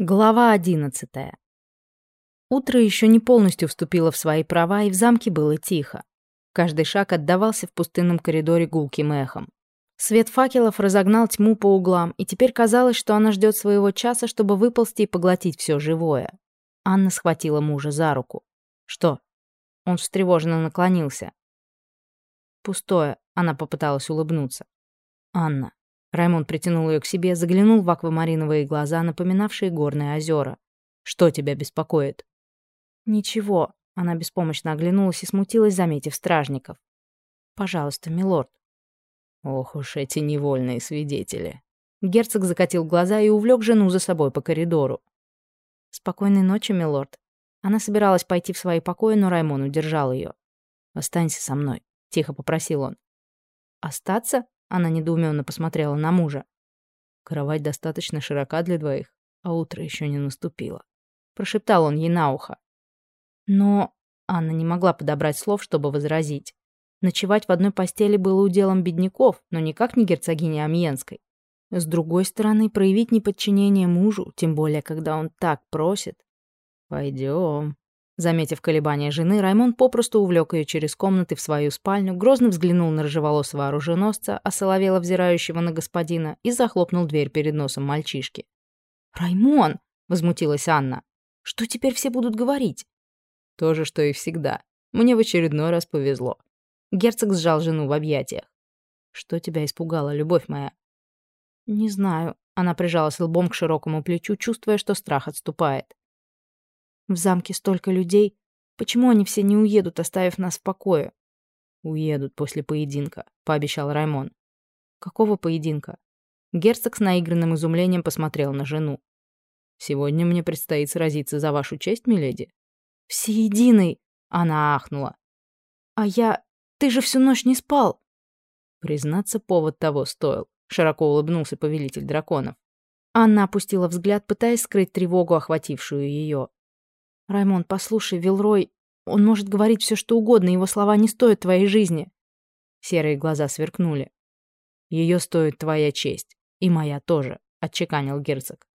Глава одиннадцатая. Утро еще не полностью вступило в свои права, и в замке было тихо. Каждый шаг отдавался в пустынном коридоре гулким эхом. Свет факелов разогнал тьму по углам, и теперь казалось, что она ждет своего часа, чтобы выползти и поглотить все живое. Анна схватила мужа за руку. «Что?» Он встревоженно наклонился. «Пустое», — она попыталась улыбнуться. «Анна, Раймон притянул ее к себе, заглянул в аквамариновые глаза, напоминавшие горные озера. «Что тебя беспокоит?» «Ничего». Она беспомощно оглянулась и смутилась, заметив стражников. «Пожалуйста, милорд». «Ох уж эти невольные свидетели». Герцог закатил глаза и увлек жену за собой по коридору. «Спокойной ночи, милорд». Она собиралась пойти в свои покои, но Раймон удержал ее. «Останься со мной», — тихо попросил он. «Остаться?» Она недоуменно посмотрела на мужа. Кровать достаточно широка для двоих, а утро еще не наступило. Прошептал он ей на ухо. Но Анна не могла подобрать слов, чтобы возразить. Ночевать в одной постели было уделом бедняков, но никак не герцогини Амьенской. С другой стороны, проявить неподчинение мужу, тем более, когда он так просит. «Пойдем», Заметив колебания жены, Раймон попросту увлек ее через комнаты в свою спальню, грозно взглянул на рыжеволосого оруженосца, осоловело взирающего на господина, и захлопнул дверь перед носом мальчишки. «Раймон!» — возмутилась Анна. «Что теперь все будут говорить?» «То же, что и всегда. Мне в очередной раз повезло». Герцог сжал жену в объятиях. «Что тебя испугало, любовь моя?» «Не знаю». Она прижалась лбом к широкому плечу, чувствуя, что страх отступает. В замке столько людей. Почему они все не уедут, оставив нас в покое? Уедут после поединка, пообещал Раймон. Какого поединка? Герцог с наигранным изумлением посмотрел на жену. Сегодня мне предстоит сразиться за вашу честь, миледи. Всеединый! Она ахнула. А я... Ты же всю ночь не спал. Признаться, повод того стоил. Широко улыбнулся повелитель драконов. Анна опустила взгляд, пытаясь скрыть тревогу, охватившую ее. «Раймон, послушай, Вилрой, он может говорить все, что угодно, его слова не стоят твоей жизни». Серые глаза сверкнули. «Ее стоит твоя честь. И моя тоже», — отчеканил герцог.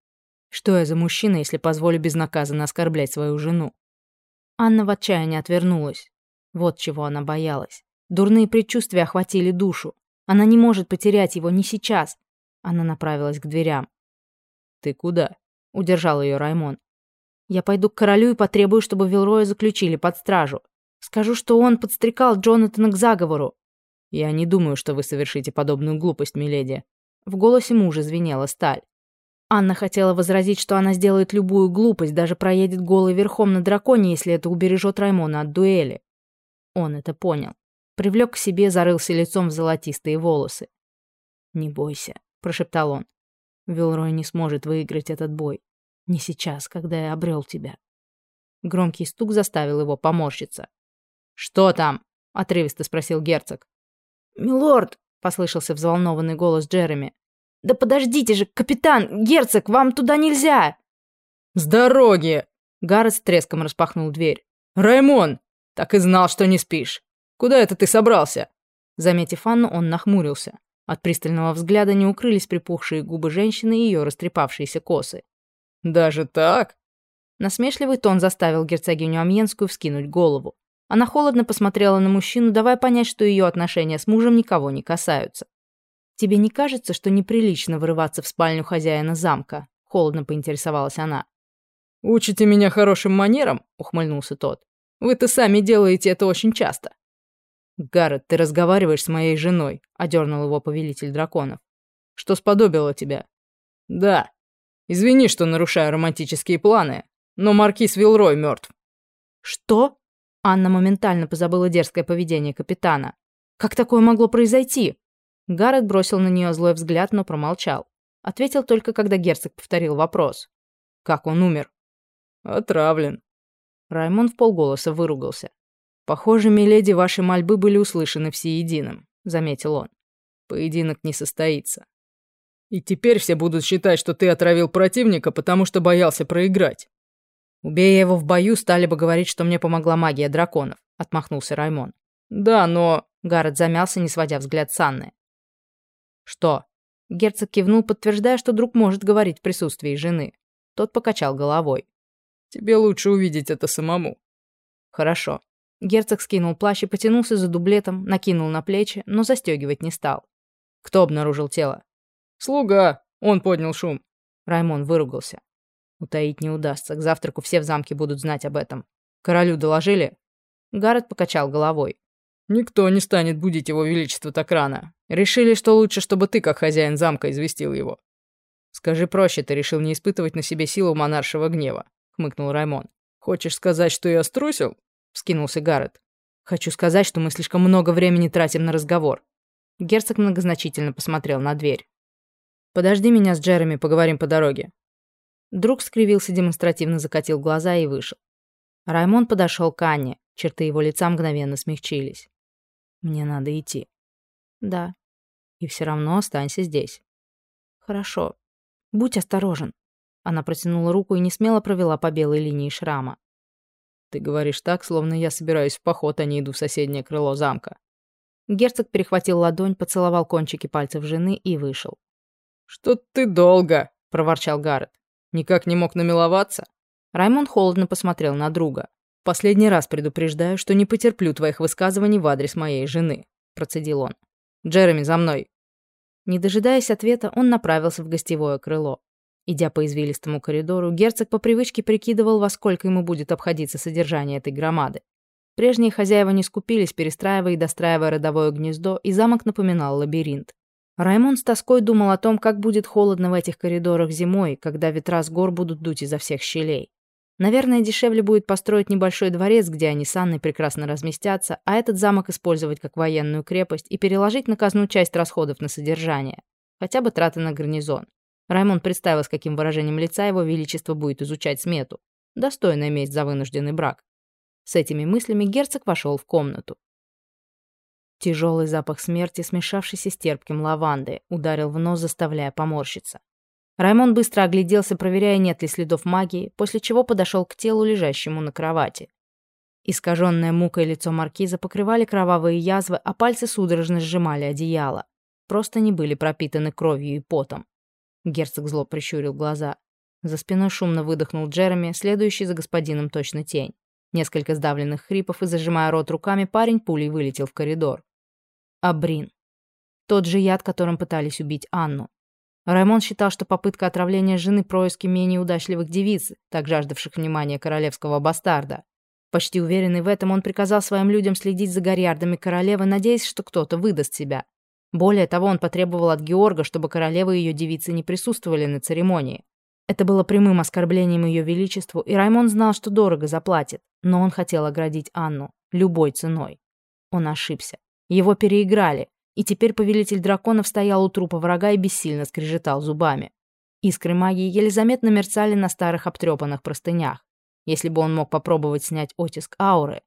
«Что я за мужчина, если позволю безнаказанно оскорблять свою жену?» Анна в отчаянии отвернулась. Вот чего она боялась. Дурные предчувствия охватили душу. Она не может потерять его, не сейчас. Она направилась к дверям. «Ты куда?» — удержал ее Раймон. Я пойду к королю и потребую, чтобы Вилроя заключили под стражу. Скажу, что он подстрекал Джонатана к заговору. Я не думаю, что вы совершите подобную глупость, миледи. В голосе мужа звенела сталь. Анна хотела возразить, что она сделает любую глупость, даже проедет голый верхом на драконе, если это убережет Раймона от дуэли. Он это понял. Привлек к себе, зарылся лицом в золотистые волосы. «Не бойся», — прошептал он. «Вилрой не сможет выиграть этот бой. Не сейчас, когда я обрел тебя. Громкий стук заставил его поморщиться. «Что там?» — отрывисто спросил герцог. «Милорд!» — послышался взволнованный голос Джереми. «Да подождите же, капитан! Герцог, вам туда нельзя!» «С дороги!» — Гаррет с треском распахнул дверь. «Раймон! Так и знал, что не спишь! Куда это ты собрался?» Заметив Анну, он нахмурился. От пристального взгляда не укрылись припухшие губы женщины и ее растрепавшиеся косы. «Даже так?» Насмешливый тон заставил герцогиню Амьенскую вскинуть голову. Она холодно посмотрела на мужчину, давая понять, что ее отношения с мужем никого не касаются. «Тебе не кажется, что неприлично вырываться в спальню хозяина замка?» — холодно поинтересовалась она. «Учите меня хорошим манерам?» — ухмыльнулся тот. «Вы-то сами делаете это очень часто». «Гаррет, ты разговариваешь с моей женой», — одернул его повелитель драконов. «Что сподобило тебя?» «Да», Извини, что нарушаю романтические планы, но маркиз Вилрой мертв. Что? Анна моментально позабыла дерзкое поведение капитана. Как такое могло произойти? Гаррет бросил на нее злой взгляд, но промолчал. Ответил только, когда герцог повторил вопрос. Как он умер? Отравлен. Раймон в полголоса выругался. «Похоже, миледи, ваши мольбы были услышаны всеединым», — заметил он. «Поединок не состоится. И теперь все будут считать, что ты отравил противника, потому что боялся проиграть. Убей его в бою, стали бы говорить, что мне помогла магия драконов, отмахнулся Раймон. Да, но... Гаррет замялся, не сводя взгляд с Анны. Что? Герцог кивнул, подтверждая, что друг может говорить в присутствии жены. Тот покачал головой. «Тебе лучше увидеть это самому». «Хорошо». Герцог скинул плащ и потянулся за дублетом, накинул на плечи, но застегивать не стал. Кто обнаружил тело? «Слуга. Он поднял шум». Раймон выругался. Утаить не удастся. К завтраку все в замке будут знать об этом. Королю доложили? Гаррет покачал головой. Никто не станет будить его величество так рано. Решили, что лучше, чтобы ты, как хозяин замка, известил его. Скажи проще, ты решил не испытывать на себе силу монаршего гнева, хмыкнул Раймон. Хочешь сказать, что я струсил? Вскинулся Гаррет. Хочу сказать, что мы слишком много времени тратим на разговор. Герцог многозначительно посмотрел на дверь. Подожди меня с Джереми, поговорим по дороге. Друг скривился, демонстративно закатил глаза и вышел. Раймон подошел к Анне, черты его лица мгновенно смягчились. Мне надо идти. Да. И все равно останься здесь. Хорошо. Будь осторожен. Она протянула руку и не смело провела по белой линии шрама. Ты говоришь так, словно я собираюсь в поход, а не иду в соседнее крыло замка. Герцог перехватил ладонь, поцеловал кончики пальцев жены и вышел. «Что ты долго?» — проворчал Гаррет. «Никак не мог намиловаться?» Раймонд холодно посмотрел на друга. «Последний раз предупреждаю, что не потерплю твоих высказываний в адрес моей жены», — процедил он. «Джереми, за мной!» Не дожидаясь ответа, он направился в гостевое крыло. Идя по извилистому коридору, герцог по привычке прикидывал, во сколько ему будет обходиться содержание этой громады. Прежние хозяева не скупились, перестраивая и достраивая родовое гнездо, и замок напоминал лабиринт. Раймон с тоской думал о том, как будет холодно в этих коридорах зимой, когда ветра с гор будут дуть изо всех щелей. Наверное, дешевле будет построить небольшой дворец, где они с Анной прекрасно разместятся, а этот замок использовать как военную крепость и переложить на казну часть расходов на содержание. Хотя бы траты на гарнизон. Раймон представил, с каким выражением лица его величество будет изучать смету. Достойная месть за вынужденный брак. С этими мыслями герцог вошел в комнату. Тяжелый запах смерти, смешавшийся с терпким лаванды, ударил в нос, заставляя поморщиться. Раймон быстро огляделся, проверяя, нет ли следов магии, после чего подошел к телу, лежащему на кровати. Искаженное мукой лицо маркиза покрывали кровавые язвы, а пальцы судорожно сжимали одеяло. Просто не были пропитаны кровью и потом. Герцог зло прищурил глаза. За спиной шумно выдохнул Джереми, следующий за господином точно тень. Несколько сдавленных хрипов и, зажимая рот руками, парень пулей вылетел в коридор. Абрин. Тот же яд, которым пытались убить Анну. Раймон считал, что попытка отравления жены происки менее удачливых девиц, так жаждавших внимания королевского бастарда. Почти уверенный в этом, он приказал своим людям следить за гарьярдами королевы, надеясь, что кто-то выдаст себя. Более того, он потребовал от Георга, чтобы королева и ее девицы не присутствовали на церемонии. Это было прямым оскорблением ее величеству, и Раймон знал, что дорого заплатит, но он хотел оградить Анну любой ценой. Он ошибся. Его переиграли, и теперь повелитель драконов стоял у трупа врага и бессильно скрежетал зубами. Искры магии еле заметно мерцали на старых обтрепанных простынях. Если бы он мог попробовать снять оттиск ауры.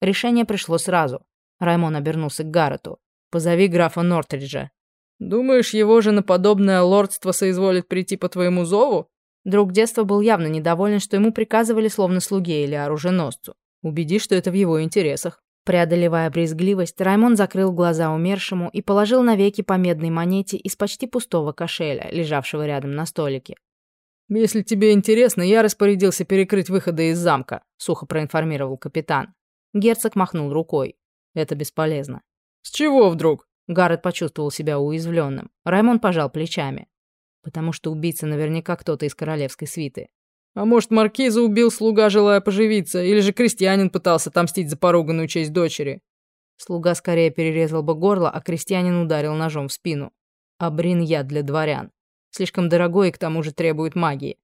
Решение пришло сразу. Раймон обернулся к Гаррету. «Позови графа Нортриджа». «Думаешь, его же на подобное лордство соизволит прийти по твоему зову?» Друг детства был явно недоволен, что ему приказывали словно слуге или оруженосцу. Убеди, что это в его интересах. Преодолевая брезгливость, Раймон закрыл глаза умершему и положил навеки по медной монете из почти пустого кошеля, лежавшего рядом на столике. «Если тебе интересно, я распорядился перекрыть выходы из замка», — сухо проинформировал капитан. Герцог махнул рукой. «Это бесполезно». «С чего вдруг?» Гаррет почувствовал себя уязвленным. Раймон пожал плечами. «Потому что убийца наверняка кто-то из королевской свиты. А может, маркиза убил слуга, желая поживиться, или же крестьянин пытался отомстить за поруганную честь дочери? Слуга скорее перерезал бы горло, а крестьянин ударил ножом в спину. А брин яд для дворян. Слишком дорогой и к тому же требует магии.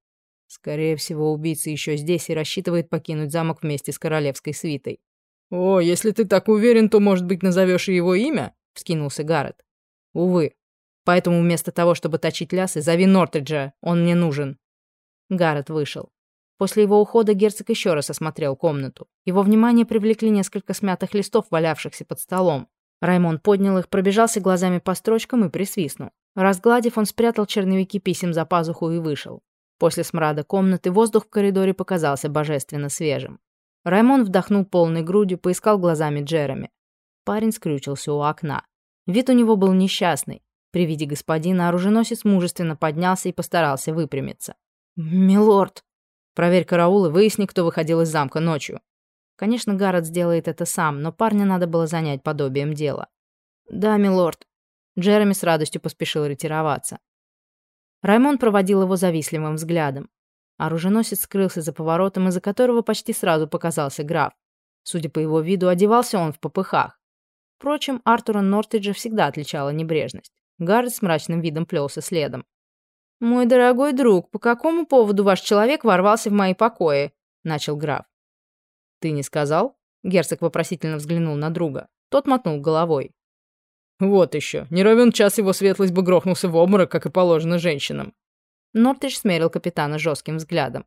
Скорее всего, убийца еще здесь и рассчитывает покинуть замок вместе с королевской свитой. «О, если ты так уверен, то, может быть, назовешь его имя?» — вскинулся Гаррет. «Увы. Поэтому вместо того, чтобы точить лясы, зови Нортриджа, он мне нужен». Гаррет вышел. После его ухода герцог еще раз осмотрел комнату. Его внимание привлекли несколько смятых листов, валявшихся под столом. Раймон поднял их, пробежался глазами по строчкам и присвистнул. Разгладив, он спрятал черновики писем за пазуху и вышел. После смрада комнаты воздух в коридоре показался божественно свежим. Раймон вдохнул полной грудью, поискал глазами Джереми. Парень скрючился у окна. Вид у него был несчастный. При виде господина оруженосец мужественно поднялся и постарался выпрямиться. «Милорд!» «Проверь караул и выясни, кто выходил из замка ночью». Конечно, Гаррет сделает это сам, но парня надо было занять подобием дела. «Да, милорд». Джереми с радостью поспешил ретироваться. Раймон проводил его завистливым взглядом. Оруженосец скрылся за поворотом, из-за которого почти сразу показался граф. Судя по его виду, одевался он в попыхах. Впрочем, Артура Нортиджа всегда отличала небрежность. Гаррет с мрачным видом плелся следом. «Мой дорогой друг, по какому поводу ваш человек ворвался в мои покои?» — начал граф. «Ты не сказал?» — герцог вопросительно взглянул на друга. Тот мотнул головой. «Вот еще. Не равен час его светлость бы грохнулся в обморок, как и положено женщинам». Нортридж смерил капитана жестким взглядом.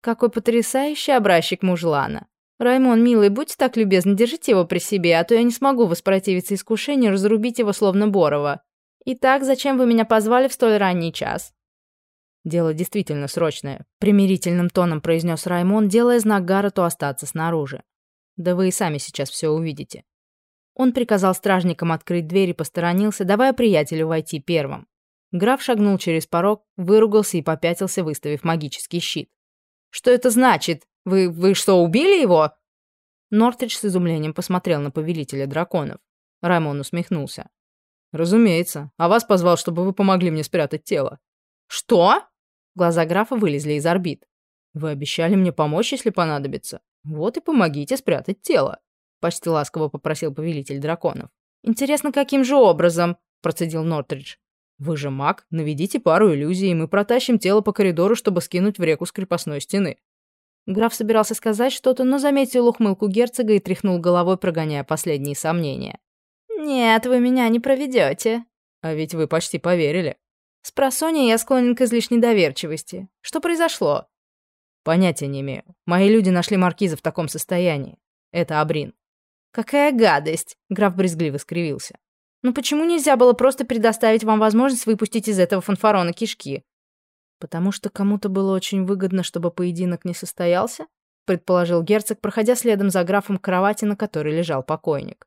«Какой потрясающий образчик мужлана. Раймон, милый, будьте так любезны, держите его при себе, а то я не смогу воспротивиться искушению разрубить его словно Борова. Итак, зачем вы меня позвали в столь ранний час?» «Дело действительно срочное», — примирительным тоном произнес Раймон, делая знак Гаррету остаться снаружи. «Да вы и сами сейчас все увидите». Он приказал стражникам открыть дверь и посторонился, давая приятелю войти первым. Граф шагнул через порог, выругался и попятился, выставив магический щит. «Что это значит? Вы... вы что, убили его?» Нортридж с изумлением посмотрел на повелителя драконов. Раймон усмехнулся. «Разумеется. А вас позвал, чтобы вы помогли мне спрятать тело». «Что?» Глаза графа вылезли из орбит. «Вы обещали мне помочь, если понадобится. Вот и помогите спрятать тело» почти ласково попросил повелитель драконов. «Интересно, каким же образом?» – процедил Нортридж. «Вы же маг, наведите пару иллюзий, и мы протащим тело по коридору, чтобы скинуть в реку с крепостной стены». Граф собирался сказать что-то, но заметил ухмылку герцога и тряхнул головой, прогоняя последние сомнения. «Нет, вы меня не проведете. «А ведь вы почти поверили». «С просонья я склонен к излишней доверчивости. Что произошло?» «Понятия не имею. Мои люди нашли маркиза в таком состоянии. Это Абрин. «Какая гадость!» — граф брезгливо скривился. «Ну почему нельзя было просто предоставить вам возможность выпустить из этого фанфарона кишки?» «Потому что кому-то было очень выгодно, чтобы поединок не состоялся?» — предположил герцог, проходя следом за графом к кровати, на которой лежал покойник.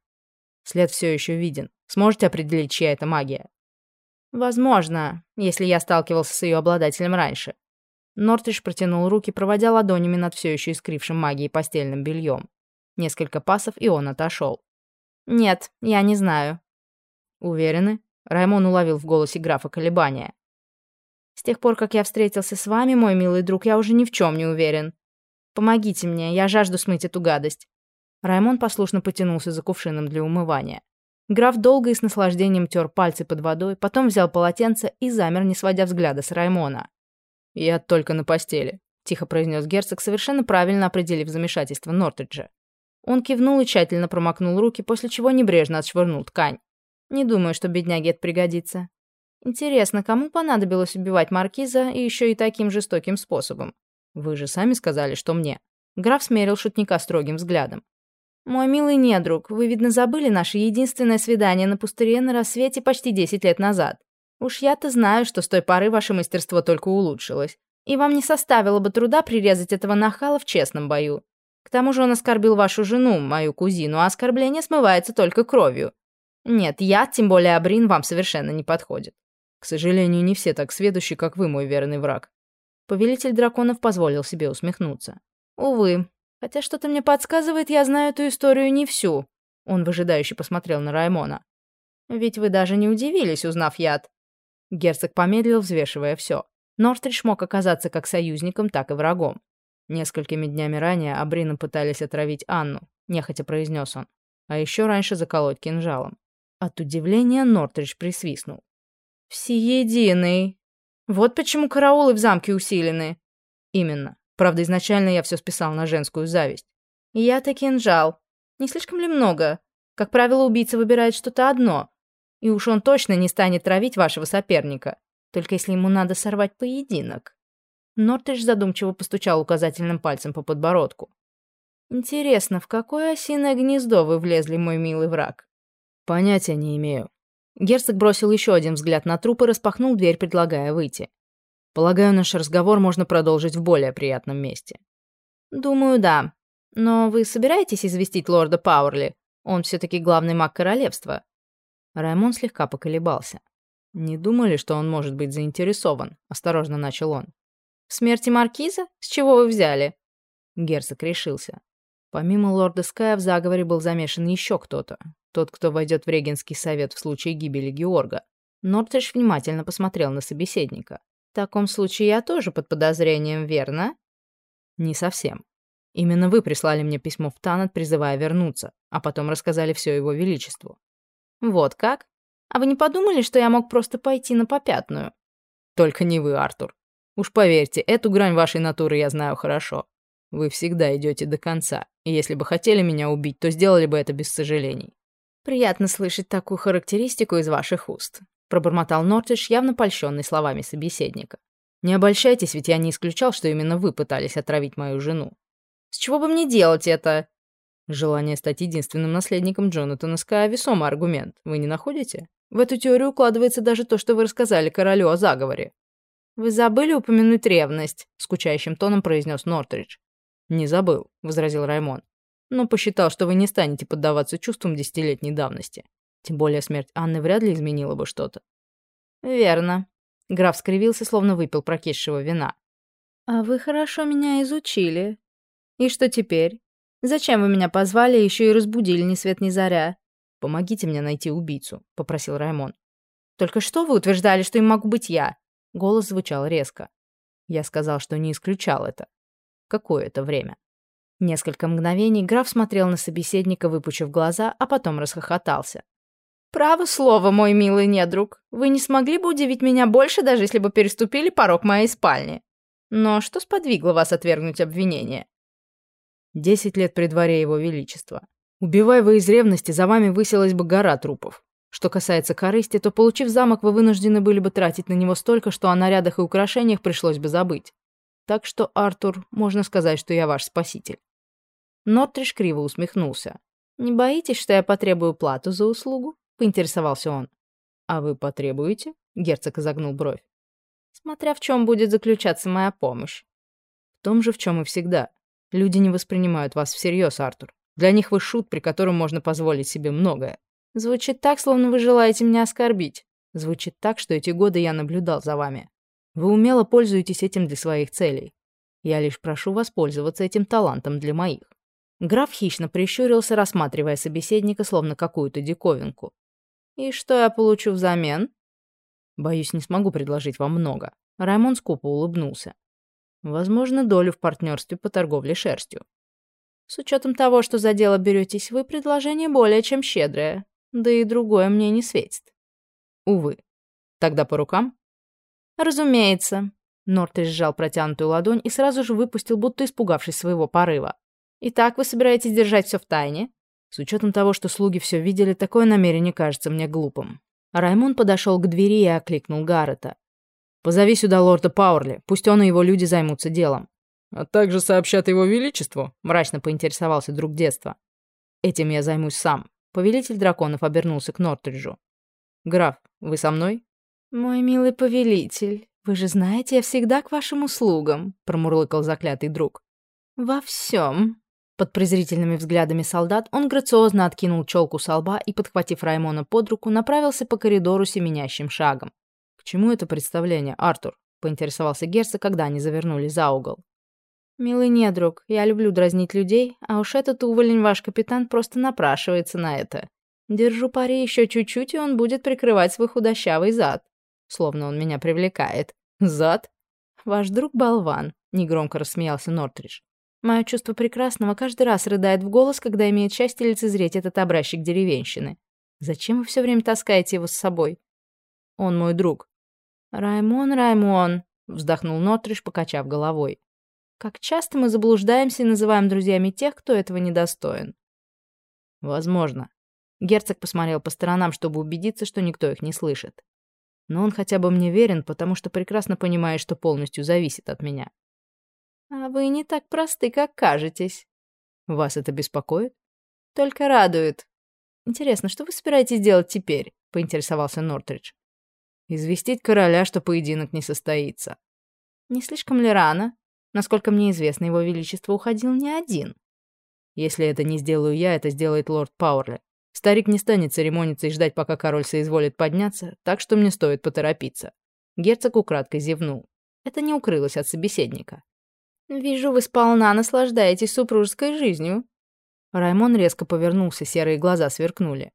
«След все еще виден. Сможете определить, чья это магия?» «Возможно, если я сталкивался с ее обладателем раньше». Нортридж протянул руки, проводя ладонями над все еще искрившим магией постельным бельем. Несколько пасов, и он отошел. «Нет, я не знаю». «Уверены?» Раймон уловил в голосе графа колебания. «С тех пор, как я встретился с вами, мой милый друг, я уже ни в чем не уверен. Помогите мне, я жажду смыть эту гадость». Раймон послушно потянулся за кувшином для умывания. Граф долго и с наслаждением тер пальцы под водой, потом взял полотенце и замер, не сводя взгляда с Раймона. «Я только на постели», — тихо произнес герцог, совершенно правильно определив замешательство Нортриджа. Он кивнул и тщательно промокнул руки, после чего небрежно отшвырнул ткань. Не думаю, что бедняге это пригодится. Интересно, кому понадобилось убивать маркиза и еще и таким жестоким способом? Вы же сами сказали, что мне. Граф смерил шутника строгим взглядом. «Мой милый недруг, вы, видно, забыли наше единственное свидание на пустыре на рассвете почти 10 лет назад. Уж я-то знаю, что с той поры ваше мастерство только улучшилось. И вам не составило бы труда прирезать этого нахала в честном бою. К тому же он оскорбил вашу жену, мою кузину, а оскорбление смывается только кровью. Нет, я, тем более Абрин, вам совершенно не подходит. К сожалению, не все так сведущи, как вы, мой верный враг. Повелитель драконов позволил себе усмехнуться. Увы, хотя что-то мне подсказывает, я знаю эту историю не всю. Он выжидающе посмотрел на Раймона. Ведь вы даже не удивились, узнав яд. Герцог помедлил, взвешивая все. Нортридж мог оказаться как союзником, так и врагом. Несколькими днями ранее Абрина пытались отравить Анну, нехотя произнес он. А еще раньше заколоть кинжалом. От удивления Нортридж присвистнул. «Всеединый! Вот почему караулы в замке усилены!» «Именно. Правда, изначально я все списал на женскую зависть». «Я-то кинжал. Не слишком ли много? Как правило, убийца выбирает что-то одно. И уж он точно не станет травить вашего соперника. Только если ему надо сорвать поединок». Нортридж задумчиво постучал указательным пальцем по подбородку. «Интересно, в какое осиное гнездо вы влезли, мой милый враг?» «Понятия не имею». Герцог бросил еще один взгляд на труп и распахнул дверь, предлагая выйти. «Полагаю, наш разговор можно продолжить в более приятном месте». «Думаю, да. Но вы собираетесь известить лорда Пауэрли? Он все-таки главный маг королевства». Раймон слегка поколебался. «Не думали, что он может быть заинтересован?» — осторожно начал он. В смерти маркиза? С чего вы взяли?» Герцог решился. Помимо лорда Ская в заговоре был замешан еще кто-то. Тот, кто войдет в регенский совет в случае гибели Георга. Нортридж внимательно посмотрел на собеседника. «В таком случае я тоже под подозрением, верно?» «Не совсем. Именно вы прислали мне письмо в Танат, призывая вернуться, а потом рассказали все его величеству». «Вот как? А вы не подумали, что я мог просто пойти на попятную?» «Только не вы, Артур. Уж поверьте, эту грань вашей натуры я знаю хорошо. Вы всегда идете до конца, и если бы хотели меня убить, то сделали бы это без сожалений. Приятно слышать такую характеристику из ваших уст, пробормотал Нортиш, явно польщенный словами собеседника. Не обольщайтесь, ведь я не исключал, что именно вы пытались отравить мою жену. С чего бы мне делать это? Желание стать единственным наследником Джонатана Ская — весомый аргумент. Вы не находите? В эту теорию укладывается даже то, что вы рассказали королю о заговоре. «Вы забыли упомянуть ревность», — скучающим тоном произнес Нортридж. «Не забыл», — возразил Раймон. «Но посчитал, что вы не станете поддаваться чувствам десятилетней давности. Тем более смерть Анны вряд ли изменила бы что-то». «Верно». Граф скривился, словно выпил прокисшего вина. «А вы хорошо меня изучили. И что теперь? Зачем вы меня позвали, еще и разбудили ни свет ни заря?» «Помогите мне найти убийцу», — попросил Раймон. «Только что вы утверждали, что им могу быть я?» Голос звучал резко. Я сказал, что не исключал это какое-то время. Несколько мгновений граф смотрел на собеседника, выпучив глаза, а потом расхохотался. «Право слово, мой милый недруг, вы не смогли бы удивить меня больше, даже если бы переступили порог моей спальни. Но что сподвигло вас отвергнуть обвинение?» «Десять лет при дворе его величества. Убивая вы из ревности, за вами высилась бы гора трупов. Что касается корысти, то, получив замок, вы вынуждены были бы тратить на него столько, что о нарядах и украшениях пришлось бы забыть. Так что, Артур, можно сказать, что я ваш спаситель». Нотриш криво усмехнулся. «Не боитесь, что я потребую плату за услугу?» — поинтересовался он. «А вы потребуете?» — герцог изогнул бровь. «Смотря в чем будет заключаться моя помощь». «В том же, в чем и всегда. Люди не воспринимают вас всерьез, Артур. Для них вы шут, при котором можно позволить себе многое. Звучит так, словно вы желаете меня оскорбить. Звучит так, что эти годы я наблюдал за вами. Вы умело пользуетесь этим для своих целей. Я лишь прошу воспользоваться этим талантом для моих». Граф хищно прищурился, рассматривая собеседника, словно какую-то диковинку. «И что я получу взамен?» «Боюсь, не смогу предложить вам много». Раймон скупо улыбнулся. «Возможно, долю в партнерстве по торговле шерстью». «С учетом того, что за дело беретесь вы, предложение более чем щедрое. Да и другое мне не светит». «Увы. Тогда по рукам?» «Разумеется». Нортрис сжал протянутую ладонь и сразу же выпустил, будто испугавшись своего порыва. «Итак, вы собираетесь держать все в тайне?» С учетом того, что слуги все видели, такое намерение кажется мне глупым. Раймон подошел к двери и окликнул Гаррета. «Позови сюда лорда Пауэрли, пусть он и его люди займутся делом». «А также сообщат его величеству?» — мрачно поинтересовался друг детства. «Этим я займусь сам». Повелитель драконов обернулся к Нортриджу. «Граф, вы со мной?» «Мой милый повелитель, вы же знаете, я всегда к вашим услугам», — промурлыкал заклятый друг. «Во всем». Под презрительными взглядами солдат он грациозно откинул челку со лба и, подхватив Раймона под руку, направился по коридору семенящим шагом. «К чему это представление, Артур?» — поинтересовался Герцог, когда они завернули за угол. «Милый недруг, я люблю дразнить людей, а уж этот уволень ваш капитан просто напрашивается на это. Держу пари еще чуть-чуть, и он будет прикрывать свой худощавый зад словно он меня привлекает. Зад? Ваш друг болван, негромко рассмеялся Нортридж. Мое чувство прекрасного каждый раз рыдает в голос, когда имеет счастье лицезреть этот образчик деревенщины. Зачем вы все время таскаете его с собой? Он мой друг. Раймон, Раймон, вздохнул Нотридж, покачав головой. Как часто мы заблуждаемся и называем друзьями тех, кто этого недостоин. Возможно. Герцог посмотрел по сторонам, чтобы убедиться, что никто их не слышит. Но он хотя бы мне верен, потому что прекрасно понимает, что полностью зависит от меня. А вы не так просты, как кажетесь. Вас это беспокоит? Только радует. Интересно, что вы собираетесь делать теперь? Поинтересовался Нортридж. Известить короля, что поединок не состоится. Не слишком ли рано? Насколько мне известно, его величество уходил не один. Если это не сделаю я, это сделает лорд Пауэрли. Старик не станет церемониться и ждать, пока король соизволит подняться, так что мне стоит поторопиться. Герцог украдкой зевнул. Это не укрылось от собеседника. «Вижу, вы сполна наслаждаетесь супружеской жизнью». Раймон резко повернулся, серые глаза сверкнули.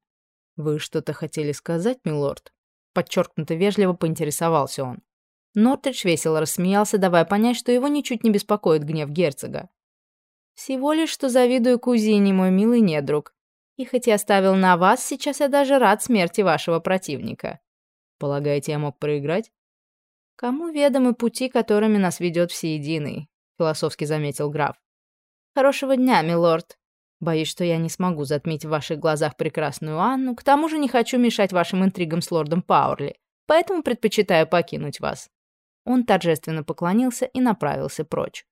«Вы что-то хотели сказать, милорд?» Подчеркнуто вежливо поинтересовался он. Нортридж весело рассмеялся, давая понять, что его ничуть не беспокоит гнев герцога. «Всего лишь, что завидую кузине, мой милый недруг. И хоть я оставил на вас, сейчас я даже рад смерти вашего противника». «Полагаете, я мог проиграть?» «Кому ведомы пути, которыми нас ведет Всеединый?» — философски заметил граф. «Хорошего дня, милорд. Боюсь, что я не смогу затмить в ваших глазах прекрасную Анну, к тому же не хочу мешать вашим интригам с лордом Пауэрли, поэтому предпочитаю покинуть вас». Он торжественно поклонился и направился прочь.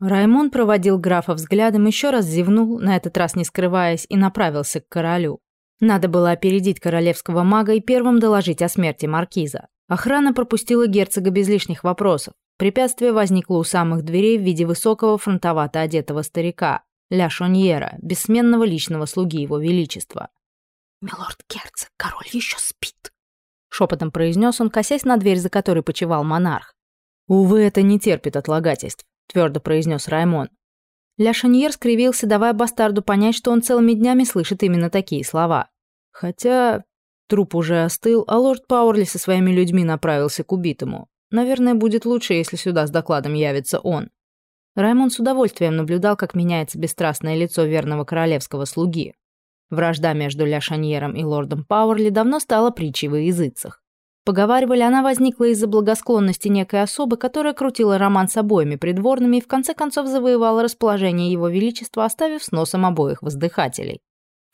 Раймон проводил графа взглядом, еще раз зевнул, на этот раз не скрываясь, и направился к королю. Надо было опередить королевского мага и первым доложить о смерти маркиза. Охрана пропустила герцога без лишних вопросов. Препятствие возникло у самых дверей в виде высокого фронтовато одетого старика, Ля Шоньера, бессменного личного слуги его величества. «Милорд герцог, король еще спит», — шепотом произнес он, косясь на дверь, за которой почевал монарх. «Увы, это не терпит отлагательств», — твердо произнес Раймон. Ля Шоньер скривился, давая бастарду понять, что он целыми днями слышит именно такие слова. Хотя труп уже остыл, а лорд Пауэрли со своими людьми направился к убитому. Наверное, будет лучше, если сюда с докладом явится он. Раймон с удовольствием наблюдал, как меняется бесстрастное лицо верного королевского слуги. Вражда между Ля Шаньером и лордом Пауэрли давно стала притчей во языцах. Поговаривали, она возникла из-за благосклонности некой особы, которая крутила роман с обоими придворными и в конце концов завоевала расположение его величества, оставив с носом обоих воздыхателей.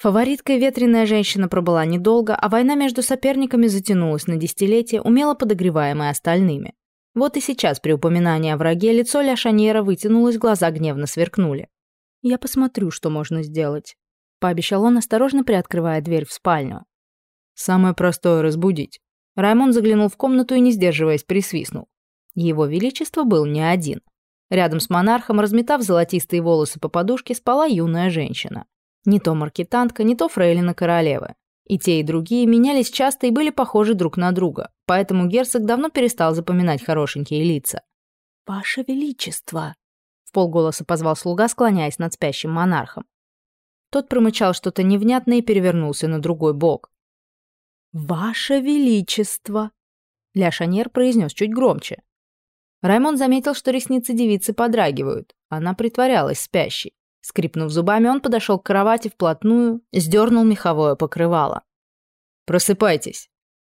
Фавориткой ветреная женщина пробыла недолго, а война между соперниками затянулась на десятилетия, умело подогреваемая остальными. Вот и сейчас при упоминании о враге лицо Ля Шаньера вытянулось, глаза гневно сверкнули. «Я посмотрю, что можно сделать», — пообещал он, осторожно приоткрывая дверь в спальню. «Самое простое — разбудить». Раймон заглянул в комнату и, не сдерживаясь, присвистнул. Его Величество был не один. Рядом с монархом, разметав золотистые волосы по подушке, спала юная женщина. Не то маркетантка, не то фрейлина королевы. И те, и другие менялись часто и были похожи друг на друга, поэтому герцог давно перестал запоминать хорошенькие лица. «Ваше Величество!» — в полголоса позвал слуга, склоняясь над спящим монархом. Тот промычал что-то невнятное и перевернулся на другой бок. «Ваше Величество!» Ля Шаньер произнес чуть громче. Раймон заметил, что ресницы девицы подрагивают. Она притворялась спящей. Скрипнув зубами, он подошел к кровати вплотную, сдернул меховое покрывало. «Просыпайтесь!»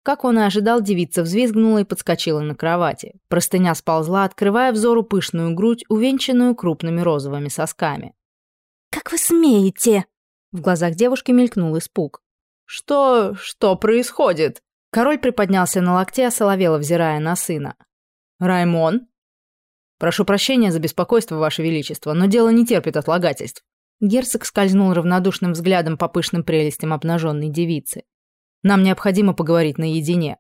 Как он и ожидал, девица взвизгнула и подскочила на кровати. Простыня сползла, открывая взору пышную грудь, увенчанную крупными розовыми сосками. «Как вы смеете?» В глазах девушки мелькнул испуг. «Что... что происходит?» Король приподнялся на локте, осоловело взирая на сына. «Раймон?» «Прошу прощения за беспокойство, Ваше Величество, но дело не терпит отлагательств». Герцог скользнул равнодушным взглядом по пышным прелестям обнаженной девицы. «Нам необходимо поговорить наедине».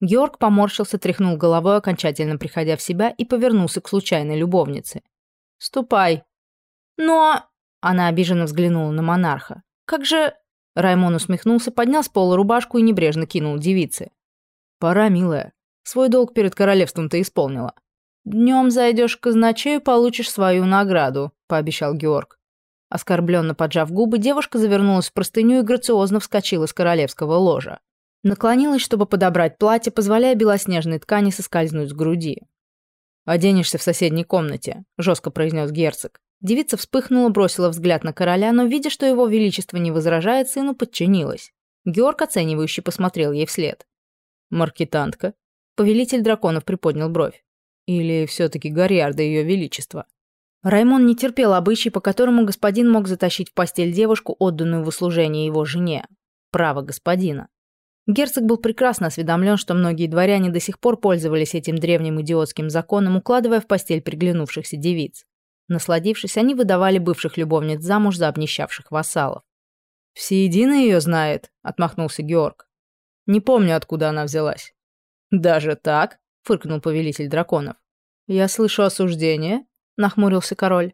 Георг поморщился, тряхнул головой, окончательно приходя в себя, и повернулся к случайной любовнице. «Ступай». «Но...» Она обиженно взглянула на монарха. «Как же...» Раймон усмехнулся, поднял с пола рубашку и небрежно кинул девице. «Пора, милая. Свой долг перед королевством ты исполнила. «Днем зайдешь к казначею получишь свою награду», — пообещал Георг. Оскорбленно поджав губы, девушка завернулась в простыню и грациозно вскочила с королевского ложа. Наклонилась, чтобы подобрать платье, позволяя белоснежной ткани соскользнуть с груди. «Оденешься в соседней комнате», — жестко произнес герцог. Девица вспыхнула, бросила взгляд на короля, но, видя, что его величество не возражает, сыну подчинилась. Георг оценивающе посмотрел ей вслед. «Маркетантка?» Повелитель драконов приподнял бровь. Или все-таки Гориарда Ее Величества? Раймон не терпел обычай, по которому господин мог затащить в постель девушку, отданную в услужение его жене. Право господина. Герцог был прекрасно осведомлен, что многие дворяне до сих пор пользовались этим древним идиотским законом, укладывая в постель приглянувшихся девиц. Насладившись, они выдавали бывших любовниц замуж за обнищавших вассалов. «Всеедино ее знает», — отмахнулся Георг. «Не помню, откуда она взялась». «Даже так?» Фыркнул повелитель драконов. «Я слышу осуждение», — нахмурился король.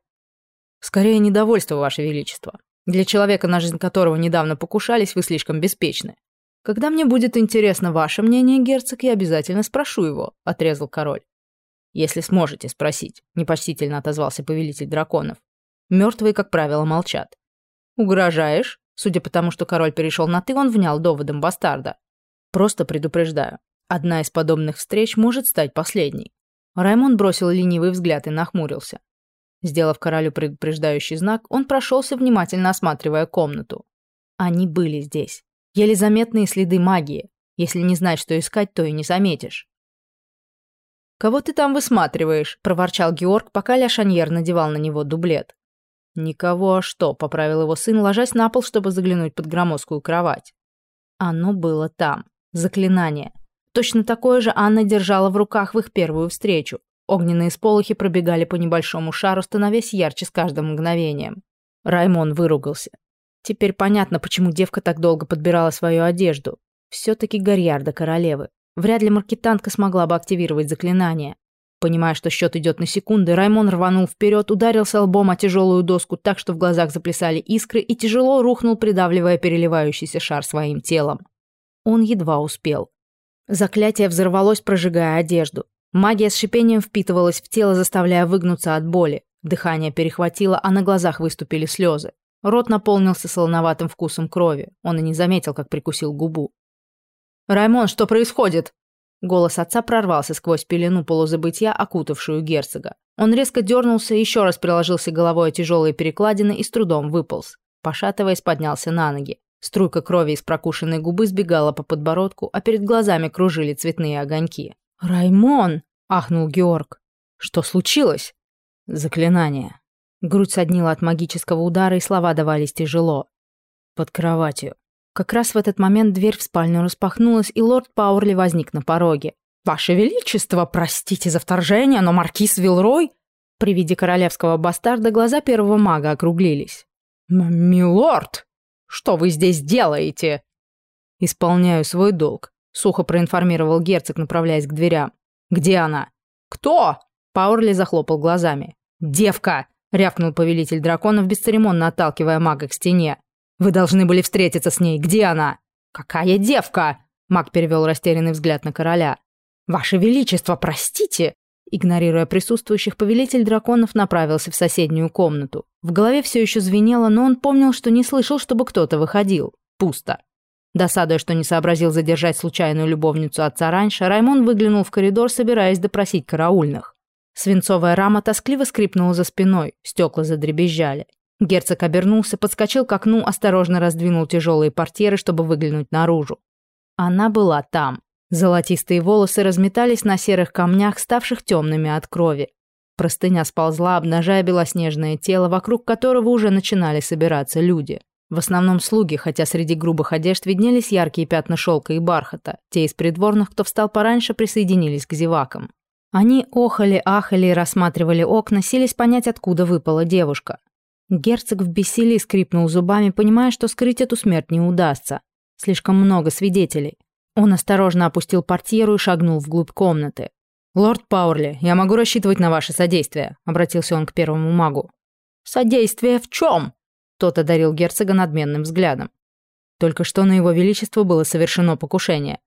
«Скорее недовольство, ваше величество. Для человека, на жизнь которого недавно покушались, вы слишком беспечны. Когда мне будет интересно ваше мнение, герцог, я обязательно спрошу его», — отрезал король. «Если сможете спросить», — непочтительно отозвался повелитель драконов. Мертвые, как правило, молчат. «Угрожаешь?» Судя по тому, что король перешел на «ты», он внял доводом бастарда. «Просто предупреждаю. Одна из подобных встреч может стать последней». Раймон бросил ленивый взгляд и нахмурился. Сделав королю предупреждающий знак, он прошелся, внимательно осматривая комнату. Они были здесь. Еле заметные следы магии. Если не знать, что искать, то и не заметишь. «Кого ты там высматриваешь?» – проворчал Георг, пока Ля Шаньер надевал на него дублет. «Никого, а что?» – поправил его сын, ложась на пол, чтобы заглянуть под громоздкую кровать. Оно было там. Заклинание. Точно такое же Анна держала в руках в их первую встречу. Огненные сполохи пробегали по небольшому шару, становясь ярче с каждым мгновением. Раймон выругался. Теперь понятно, почему девка так долго подбирала свою одежду. Все-таки Гарьярда королевы. Вряд ли маркетантка смогла бы активировать заклинание. Понимая, что счет идет на секунды, Раймон рванул вперед, ударился лбом о тяжелую доску так, что в глазах заплясали искры, и тяжело рухнул, придавливая переливающийся шар своим телом. Он едва успел. Заклятие взорвалось, прожигая одежду. Магия с шипением впитывалась в тело, заставляя выгнуться от боли. Дыхание перехватило, а на глазах выступили слезы. Рот наполнился солоноватым вкусом крови. Он и не заметил, как прикусил губу. «Раймон, что происходит?» Голос отца прорвался сквозь пелену полузабытия, окутавшую герцога. Он резко дернулся, еще раз приложился головой о тяжелые перекладины и с трудом выполз. Пошатываясь, поднялся на ноги. Струйка крови из прокушенной губы сбегала по подбородку, а перед глазами кружили цветные огоньки. «Раймон!» — ахнул Георг. «Что случилось?» «Заклинание». Грудь соднила от магического удара, и слова давались тяжело. «Под кроватью». Как раз в этот момент дверь в спальню распахнулась, и лорд Пауэрли возник на пороге. «Ваше Величество, простите за вторжение, но маркиз Вилрой...» При виде королевского бастарда глаза первого мага округлились. «Милорд, что вы здесь делаете?» «Исполняю свой долг. Сухо проинформировал герцог, направляясь к дверям. «Где она?» «Кто?» Пауэрли захлопал глазами. «Девка!» — рявкнул повелитель драконов, бесцеремонно отталкивая мага к стене. «Вы должны были встретиться с ней. Где она?» «Какая девка?» Маг перевел растерянный взгляд на короля. «Ваше Величество, простите!» Игнорируя присутствующих, повелитель драконов направился в соседнюю комнату. В голове все еще звенело, но он помнил, что не слышал, чтобы кто-то выходил. Пусто. Досадуя, что не сообразил задержать случайную любовницу отца раньше, Раймон выглянул в коридор, собираясь допросить караульных. Свинцовая рама тоскливо скрипнула за спиной, стекла задребезжали. Герцог обернулся, подскочил к окну, осторожно раздвинул тяжелые портьеры, чтобы выглянуть наружу. Она была там. Золотистые волосы разметались на серых камнях, ставших темными от крови. Простыня сползла, обнажая белоснежное тело, вокруг которого уже начинали собираться люди. В основном слуги, хотя среди грубых одежд виднелись яркие пятна шелка и бархата. Те из придворных, кто встал пораньше, присоединились к зевакам. Они охали, ахали и рассматривали окна, сились понять, откуда выпала девушка. Герцог в бессилии скрипнул зубами, понимая, что скрыть эту смерть не удастся. Слишком много свидетелей. Он осторожно опустил портьеру и шагнул вглубь комнаты. «Лорд Пауэрли, я могу рассчитывать на ваше содействие», — обратился он к первому магу. «Содействие в чем?» Тот одарил герцога надменным взглядом. Только что на его величество было совершено покушение.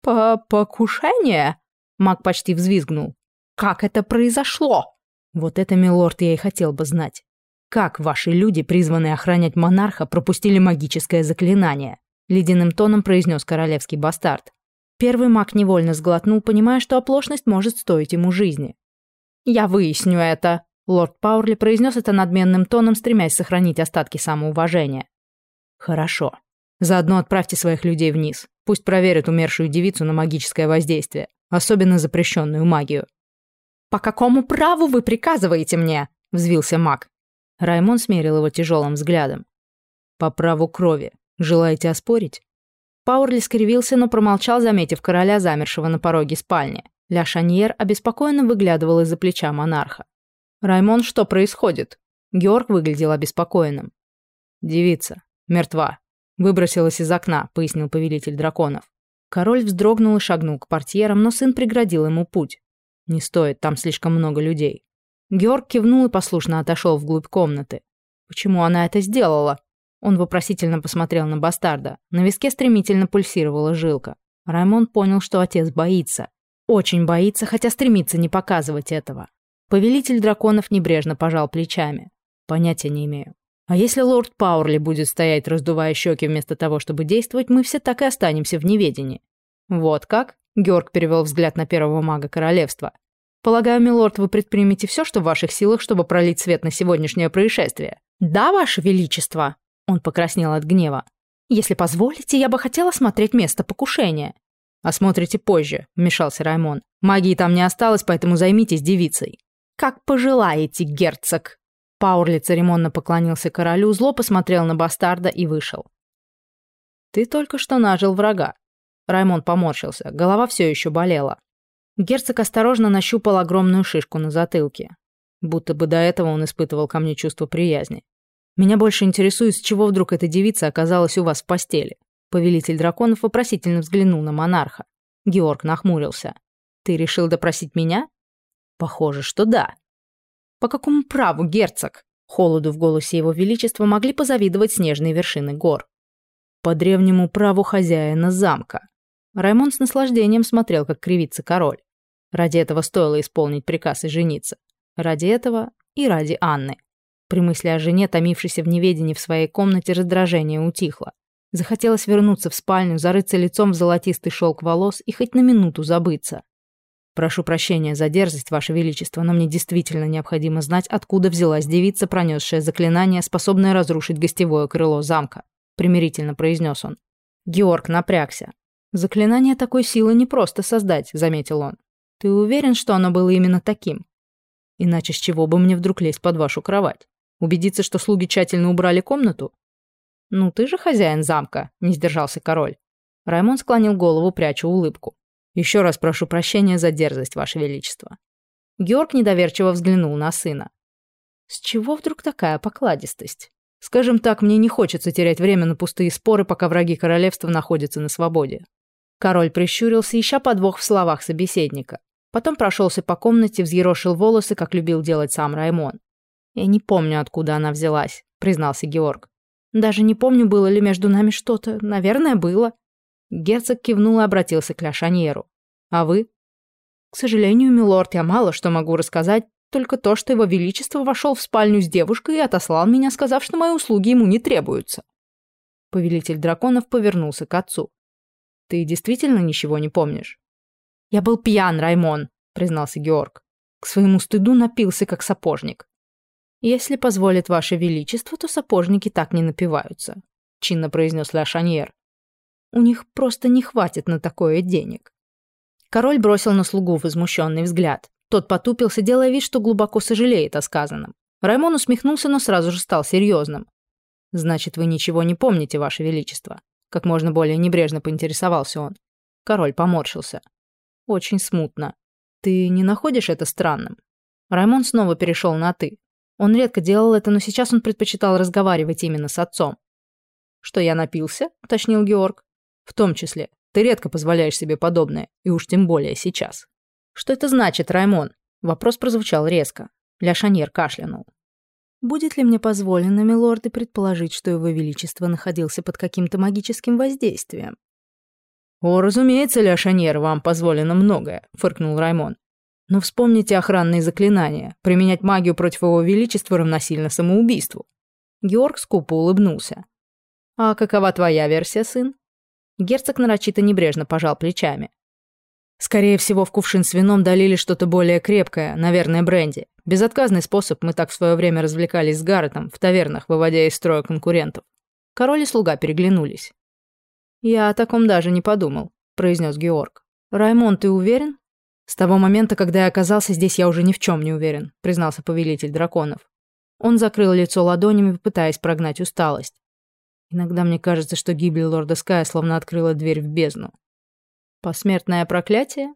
«По покушение?» Маг почти взвизгнул. «Как это произошло?» «Вот это, милорд, я и хотел бы знать. Как ваши люди, призванные охранять монарха, пропустили магическое заклинание?» Ледяным тоном произнес королевский бастард. Первый маг невольно сглотнул, понимая, что оплошность может стоить ему жизни. «Я выясню это», Лорд Пауэрли произнес это надменным тоном, стремясь сохранить остатки самоуважения. «Хорошо. Заодно отправьте своих людей вниз. Пусть проверят умершую девицу на магическое воздействие, особенно запрещенную магию». «По какому праву вы приказываете мне?» — взвился маг. Раймон смерил его тяжелым взглядом. «По праву крови. Желаете оспорить?» Пауэрли скривился, но промолчал, заметив короля, замершего на пороге спальни. Ля Шаньер обеспокоенно выглядывал из-за плеча монарха. «Раймон, что происходит?» Георг выглядел обеспокоенным. «Девица. Мертва. Выбросилась из окна», — пояснил повелитель драконов. Король вздрогнул и шагнул к портьерам, но сын преградил ему путь. «Не стоит, там слишком много людей». Георг кивнул и послушно отошел вглубь комнаты. «Почему она это сделала?» Он вопросительно посмотрел на бастарда. На виске стремительно пульсировала жилка. Раймон понял, что отец боится. очень боится, хотя стремится не показывать этого. Повелитель драконов небрежно пожал плечами. Понятия не имею. А если лорд Пауэрли будет стоять, раздувая щеки вместо того, чтобы действовать, мы все так и останемся в неведении. Вот как? Георг перевел взгляд на первого мага королевства. Полагаю, милорд, вы предпримете все, что в ваших силах, чтобы пролить свет на сегодняшнее происшествие. Да, ваше величество. Он покраснел от гнева. Если позволите, я бы хотела смотреть место покушения. Осмотрите позже, вмешался Раймон. Магии там не осталось, поэтому займитесь девицей. Как пожелаете, герцог. Паурли церемонно поклонился королю, зло посмотрел на бастарда и вышел. «Ты только что нажил врага». Раймон поморщился, голова все еще болела. Герцог осторожно нащупал огромную шишку на затылке. Будто бы до этого он испытывал ко мне чувство приязни. «Меня больше интересует, с чего вдруг эта девица оказалась у вас в постели». Повелитель драконов вопросительно взглянул на монарха. Георг нахмурился. «Ты решил допросить меня?» «Похоже, что да», по какому праву, герцог? Холоду в голосе его величества могли позавидовать снежные вершины гор. По древнему праву хозяина замка. Раймон с наслаждением смотрел, как кривится король. Ради этого стоило исполнить приказ и жениться. Ради этого и ради Анны. При мысли о жене, томившейся в неведении в своей комнате, раздражение утихло. Захотелось вернуться в спальню, зарыться лицом в золотистый шелк волос и хоть на минуту забыться. Прошу прощения за дерзость, Ваше Величество, но мне действительно необходимо знать, откуда взялась девица, пронесшая заклинание, способное разрушить гостевое крыло замка», — примирительно произнес он. Георг напрягся. «Заклинание такой силы не просто создать», — заметил он. «Ты уверен, что оно было именно таким? Иначе с чего бы мне вдруг лезть под вашу кровать? Убедиться, что слуги тщательно убрали комнату?» «Ну ты же хозяин замка», — не сдержался король. Раймон склонил голову, пряча улыбку. Еще раз прошу прощения за дерзость, Ваше Величество». Георг недоверчиво взглянул на сына. «С чего вдруг такая покладистость? Скажем так, мне не хочется терять время на пустые споры, пока враги королевства находятся на свободе». Король прищурился, ища подвох в словах собеседника. Потом прошелся по комнате, взъерошил волосы, как любил делать сам Раймон. «Я не помню, откуда она взялась», — признался Георг. «Даже не помню, было ли между нами что-то. Наверное, было. Герцог кивнул и обратился к Ляшаньеру. «А вы?» «К сожалению, милорд, я мало что могу рассказать, только то, что его величество вошел в спальню с девушкой и отослал меня, сказав, что мои услуги ему не требуются». Повелитель драконов повернулся к отцу. «Ты действительно ничего не помнишь?» «Я был пьян, Раймон», — признался Георг. К своему стыду напился, как сапожник. «Если позволит ваше величество, то сапожники так не напиваются», — чинно произнес Ля Шаньер. У них просто не хватит на такое денег. Король бросил на слугу возмущенный взгляд. Тот потупился, делая вид, что глубоко сожалеет о сказанном. Раймон усмехнулся, но сразу же стал серьезным. «Значит, вы ничего не помните, Ваше Величество?» Как можно более небрежно поинтересовался он. Король поморщился. «Очень смутно. Ты не находишь это странным?» Раймон снова перешел на «ты». Он редко делал это, но сейчас он предпочитал разговаривать именно с отцом. «Что я напился?» — уточнил Георг. В том числе, ты редко позволяешь себе подобное, и уж тем более сейчас. Что это значит, Раймон? Вопрос прозвучал резко. Ля Шаньер кашлянул. Будет ли мне позволено, милорды, предположить, что его величество находился под каким-то магическим воздействием? «О, разумеется, Ля Шаньер, вам позволено многое», — фыркнул Раймон. «Но вспомните охранные заклинания. Применять магию против его величества равносильно самоубийству». Георг скупо улыбнулся. «А какова твоя версия, сын?» Герцог нарочито небрежно пожал плечами. Скорее всего, в кувшин с вином долили что-то более крепкое, наверное, бренди. Безотказный способ, мы так в свое время развлекались с Гарретом в тавернах, выводя из строя конкурентов. Король и слуга переглянулись. «Я о таком даже не подумал», — произнес Георг. «Раймон, ты уверен?» «С того момента, когда я оказался здесь, я уже ни в чем не уверен», — признался повелитель драконов. Он закрыл лицо ладонями, пытаясь прогнать усталость. Иногда мне кажется, что гибель лорда Ская словно открыла дверь в бездну. Посмертное проклятие?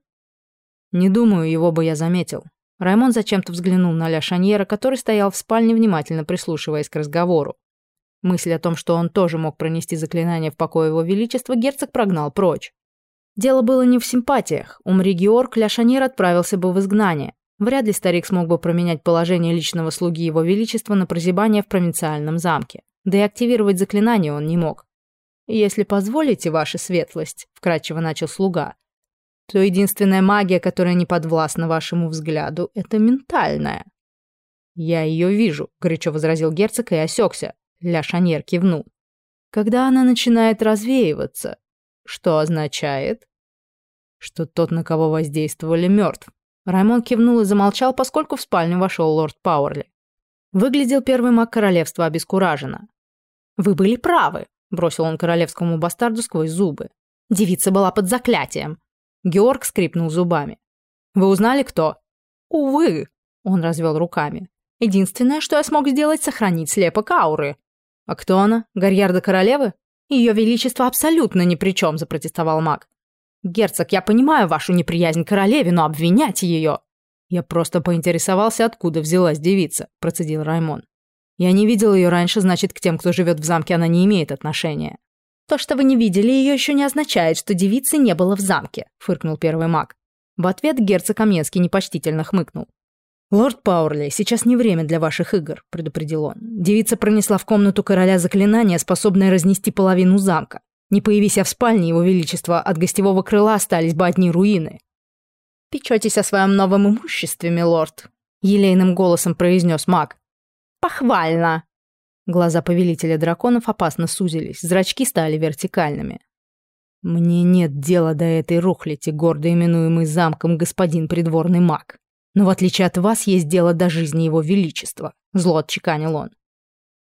Не думаю, его бы я заметил. Раймон зачем-то взглянул на Ля Шаньера, который стоял в спальне, внимательно прислушиваясь к разговору. Мысль о том, что он тоже мог пронести заклинание в покое его величества, герцог прогнал прочь. Дело было не в симпатиях. Умри Георг, Ля Шаньер отправился бы в изгнание. Вряд ли старик смог бы променять положение личного слуги его величества на прозябание в провинциальном замке. Да и активировать заклинание он не мог. «Если позволите, ваша светлость», — вкратчиво начал слуга, то единственная магия, которая не подвластна вашему взгляду, это ментальная. Я ее вижу, горячо возразил герцог и осекся. Ля Шаньер кивнул. Когда она начинает развеиваться, что означает, что тот, на кого воздействовали, мертв. Раймон кивнул и замолчал, поскольку в спальню вошел лорд Пауэрли. Выглядел первый маг королевства обескураженно. «Вы были правы», — бросил он королевскому бастарду сквозь зубы. «Девица была под заклятием». Георг скрипнул зубами. «Вы узнали, кто?» «Увы», — он развел руками. «Единственное, что я смог сделать, сохранить слепок ауры». «А кто она? Гарьярда королевы?» «Ее величество абсолютно ни при чем», — запротестовал маг. «Герцог, я понимаю вашу неприязнь к королеве, но обвинять ее...» «Я просто поинтересовался, откуда взялась девица», — процедил Раймон. «Я не видел ее раньше, значит, к тем, кто живет в замке, она не имеет отношения». «То, что вы не видели ее, еще не означает, что девицы не было в замке», — фыркнул первый маг. В ответ герцог Каменский непочтительно хмыкнул. «Лорд Пауэрли, сейчас не время для ваших игр», — предупредил он. Девица пронесла в комнату короля заклинание, способное разнести половину замка. Не появись я в спальне, его величества, от гостевого крыла остались бы одни руины. «Печетесь о своем новом имуществе, милорд», — елейным голосом произнес маг. «Похвально!» Глаза повелителя драконов опасно сузились, зрачки стали вертикальными. «Мне нет дела до этой рухляти, гордо именуемый замком господин придворный маг. Но в отличие от вас есть дело до жизни его величества», — зло отчеканил он.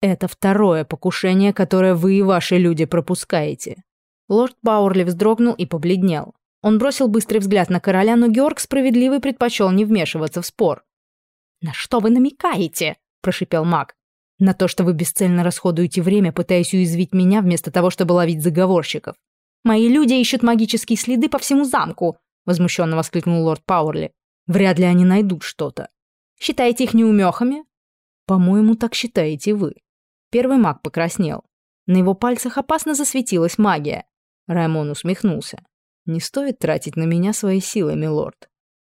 Это второе покушение, которое вы и ваши люди пропускаете. Лорд Бауэрли вздрогнул и побледнел. Он бросил быстрый взгляд на короля, но Георг справедливый предпочел не вмешиваться в спор. «На что вы намекаете?» – прошипел маг. «На то, что вы бесцельно расходуете время, пытаясь уязвить меня, вместо того, чтобы ловить заговорщиков. Мои люди ищут магические следы по всему замку», – возмущенно воскликнул лорд Пауэрли. «Вряд ли они найдут что-то. Считаете их неумехами?» «По-моему, так считаете вы», Первый маг покраснел. На его пальцах опасно засветилась магия. Раймон усмехнулся. «Не стоит тратить на меня свои силы, милорд.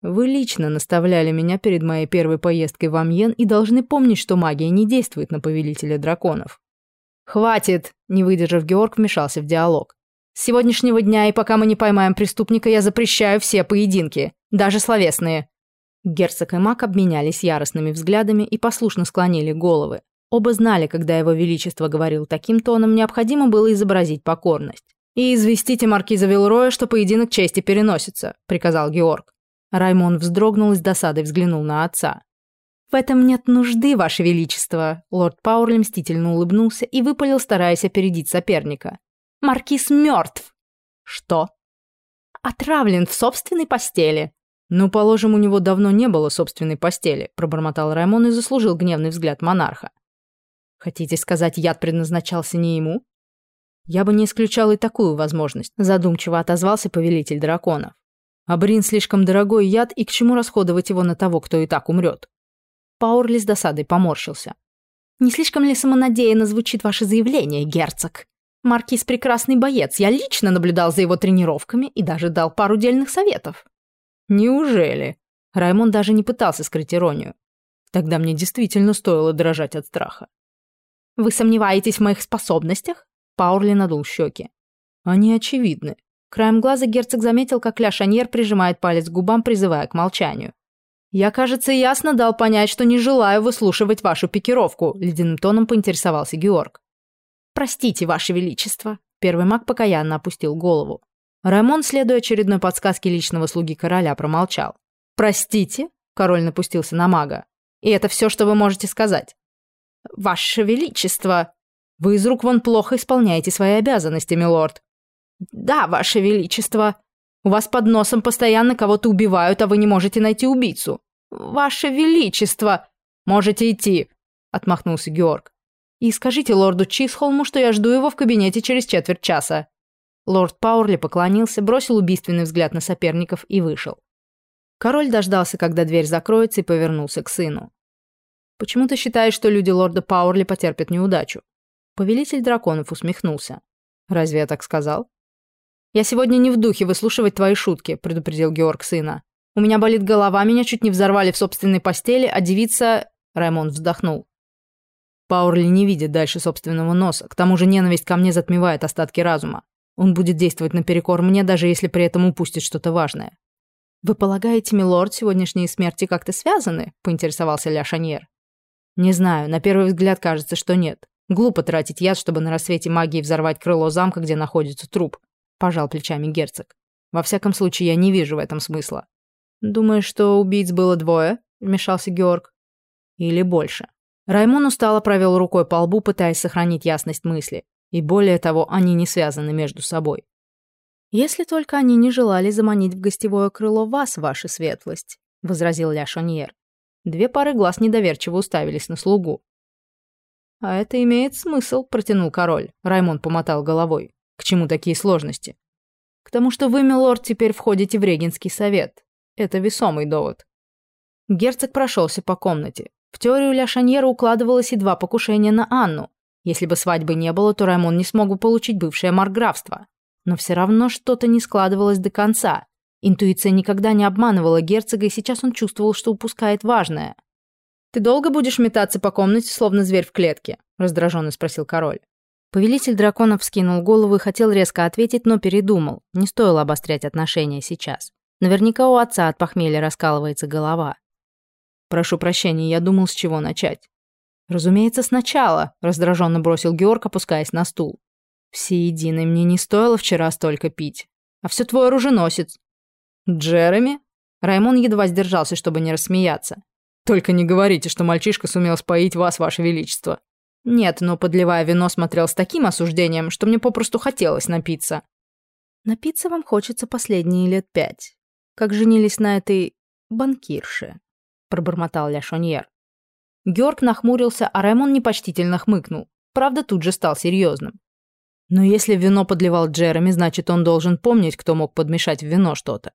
Вы лично наставляли меня перед моей первой поездкой в Амьен и должны помнить, что магия не действует на повелителя драконов». «Хватит!» — не выдержав, Георг вмешался в диалог. «С сегодняшнего дня и пока мы не поймаем преступника, я запрещаю все поединки, даже словесные». Герцог и маг обменялись яростными взглядами и послушно склонили головы. Оба знали, когда его величество говорил таким тоном, необходимо было изобразить покорность. «И известите маркиза Вилроя, что поединок чести переносится», — приказал Георг. Раймон вздрогнул и с досадой взглянул на отца. «В этом нет нужды, ваше величество», — лорд Пауэрли мстительно улыбнулся и выпалил, стараясь опередить соперника. «Маркиз мертв!» «Что?» «Отравлен в собственной постели». «Ну, положим, у него давно не было собственной постели», — пробормотал Раймон и заслужил гневный взгляд монарха. Хотите сказать, яд предназначался не ему? Я бы не исключал и такую возможность, задумчиво отозвался повелитель драконов. Абрин слишком дорогой яд, и к чему расходовать его на того, кто и так умрет? Паурли с досадой поморщился. «Не слишком ли самонадеянно звучит ваше заявление, герцог? Маркиз прекрасный боец, я лично наблюдал за его тренировками и даже дал пару дельных советов». «Неужели?» Раймон даже не пытался скрыть иронию. Тогда мне действительно стоило дрожать от страха. Вы сомневаетесь в моих способностях? Паурли надул щеки. Они очевидны. Краем глаза герцог заметил, как Ля Шаньер прижимает палец к губам, призывая к молчанию. «Я, кажется, ясно дал понять, что не желаю выслушивать вашу пикировку», — ледяным тоном поинтересовался Георг. «Простите, ваше величество», — первый маг покаянно опустил голову. Раймон, следуя очередной подсказке личного слуги короля, промолчал. «Простите?» — король напустился на мага. «И это все, что вы можете сказать?» «Ваше Величество!» «Вы из рук вон плохо исполняете свои обязанности, милорд». «Да, Ваше Величество!» «У вас под носом постоянно кого-то убивают, а вы не можете найти убийцу». «Ваше Величество!» «Можете идти», — отмахнулся Георг. «И скажите лорду Чисхолму, что я жду его в кабинете через четверть часа». Лорд Пауэрли поклонился, бросил убийственный взгляд на соперников и вышел. Король дождался, когда дверь закроется, и повернулся к сыну. Почему ты считаешь, что люди лорда Пауэрли потерпят неудачу?» Повелитель драконов усмехнулся. «Разве я так сказал?» «Я сегодня не в духе выслушивать твои шутки», — предупредил Георг сына. «У меня болит голова, меня чуть не взорвали в собственной постели, а девица...» Раймонд вздохнул. Пауэрли не видит дальше собственного носа. К тому же ненависть ко мне затмевает остатки разума. Он будет действовать наперекор мне, даже если при этом упустит что-то важное. «Вы полагаете, милорд, сегодняшние смерти как-то связаны?» — поинтересовался Ля Шаньер. «Не знаю, на первый взгляд кажется, что нет. Глупо тратить яд, чтобы на рассвете магии взорвать крыло замка, где находится труп», — пожал плечами герцог. «Во всяком случае, я не вижу в этом смысла». «Думаешь, что убийц было двое?» — вмешался Георг. «Или больше». Раймон устало провел рукой по лбу, пытаясь сохранить ясность мысли. И более того, они не связаны между собой. «Если только они не желали заманить в гостевое крыло вас, ваша светлость», — возразил Ля Шоньер. Две пары глаз недоверчиво уставились на слугу. «А это имеет смысл», — протянул король. Раймон помотал головой. «К чему такие сложности?» «К тому, что вы, милорд, теперь входите в регенский совет. Это весомый довод». Герцог прошелся по комнате. В теорию Ля Шаньера укладывалось и два покушения на Анну. Если бы свадьбы не было, то Раймон не смог бы получить бывшее марграфство. Но все равно что-то не складывалось до конца. Интуиция никогда не обманывала герцога, и сейчас он чувствовал, что упускает важное. «Ты долго будешь метаться по комнате, словно зверь в клетке?» – раздраженно спросил король. Повелитель драконов скинул голову и хотел резко ответить, но передумал. Не стоило обострять отношения сейчас. Наверняка у отца от похмелья раскалывается голова. «Прошу прощения, я думал, с чего начать». «Разумеется, сначала», – раздраженно бросил Георг, опускаясь на стул. Всеединой мне не стоило вчера столько пить. А все твой оруженосец. Джереми? Раймон едва сдержался, чтобы не рассмеяться. Только не говорите, что мальчишка сумел споить вас, ваше величество. Нет, но подливая вино, смотрел с таким осуждением, что мне попросту хотелось напиться. Напиться вам хочется последние лет пять. Как женились на этой банкирше, пробормотал Ля Шоньер. Георг нахмурился, а Раймон непочтительно хмыкнул. Правда, тут же стал серьезным. Но если вино подливал Джереми, значит, он должен помнить, кто мог подмешать в вино что-то.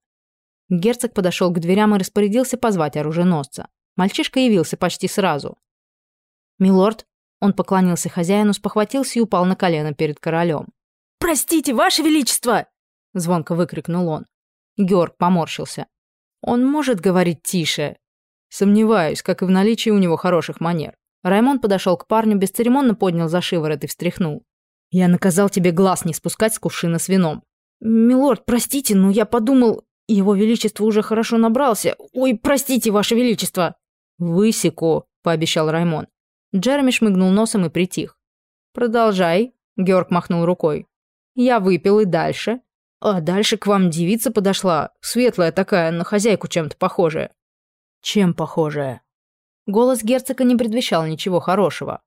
Герцог подошел к дверям и распорядился позвать оруженосца. Мальчишка явился почти сразу. «Милорд», он поклонился хозяину, спохватился и упал на колено перед королем. «Простите, ваше величество!» — звонко выкрикнул он. Георг поморщился. «Он может говорить тише?» Сомневаюсь, как и в наличии у него хороших манер. Раймон подошел к парню, бесцеремонно поднял за шиворот и встряхнул. Я наказал тебе глаз не спускать с кувшина с вином. Милорд, простите, но я подумал, его величество уже хорошо набрался. Ой, простите, ваше величество. Высеку, пообещал Раймон. Джереми шмыгнул носом и притих. Продолжай, Георг махнул рукой. Я выпил и дальше. А дальше к вам девица подошла, светлая такая, на хозяйку чем-то похожая. Чем похожая? Голос герцога не предвещал ничего хорошего.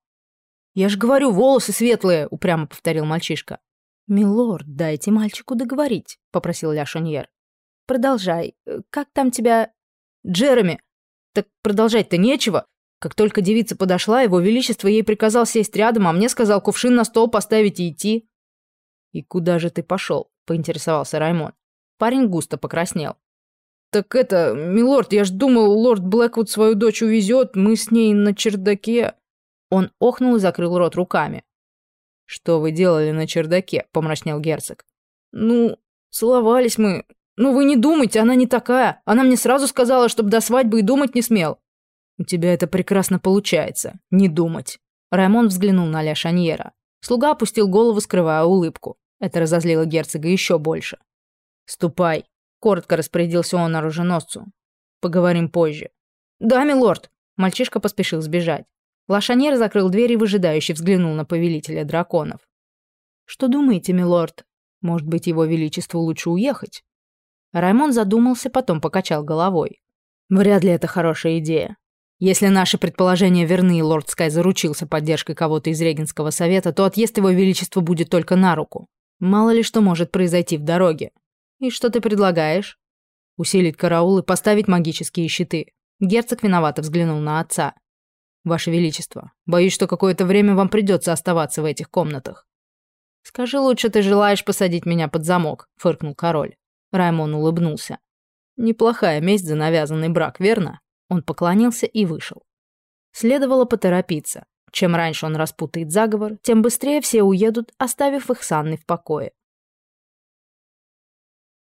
«Я же говорю, волосы светлые!» — упрямо повторил мальчишка. «Милорд, дайте мальчику договорить», — попросил Ля Шоньер. «Продолжай. Как там тебя...» «Джереми!» «Так продолжать-то нечего. Как только девица подошла, его величество ей приказал сесть рядом, а мне сказал кувшин на стол поставить и идти». «И куда же ты пошел?» — поинтересовался Раймон. Парень густо покраснел. «Так это, милорд, я ж думал, лорд Блэквуд свою дочь увезет, мы с ней на чердаке...» Он охнул и закрыл рот руками. «Что вы делали на чердаке?» — помрачнел герцог. «Ну, целовались мы. Ну вы не думайте, она не такая. Она мне сразу сказала, чтобы до свадьбы и думать не смел». «У тебя это прекрасно получается. Не думать». Раймон взглянул на Ля Шаньера. Слуга опустил голову, скрывая улыбку. Это разозлило герцога еще больше. «Ступай», — коротко распорядился он оруженосцу. «Поговорим позже». «Да, милорд». Мальчишка поспешил сбежать. Лошанер закрыл дверь и выжидающе взглянул на повелителя драконов. «Что думаете, милорд? Может быть, его величеству лучше уехать?» Раймон задумался, потом покачал головой. «Вряд ли это хорошая идея. Если наши предположения верны и лорд Скай заручился поддержкой кого-то из Регенского совета, то отъезд его величества будет только на руку. Мало ли что может произойти в дороге. И что ты предлагаешь? Усилить караул и поставить магические щиты. Герцог виновато взглянул на отца. Ваше Величество, боюсь, что какое-то время вам придется оставаться в этих комнатах». «Скажи лучше, ты желаешь посадить меня под замок», — фыркнул король. Раймон улыбнулся. «Неплохая месть за навязанный брак, верно?» Он поклонился и вышел. Следовало поторопиться. Чем раньше он распутает заговор, тем быстрее все уедут, оставив их с Анной в покое.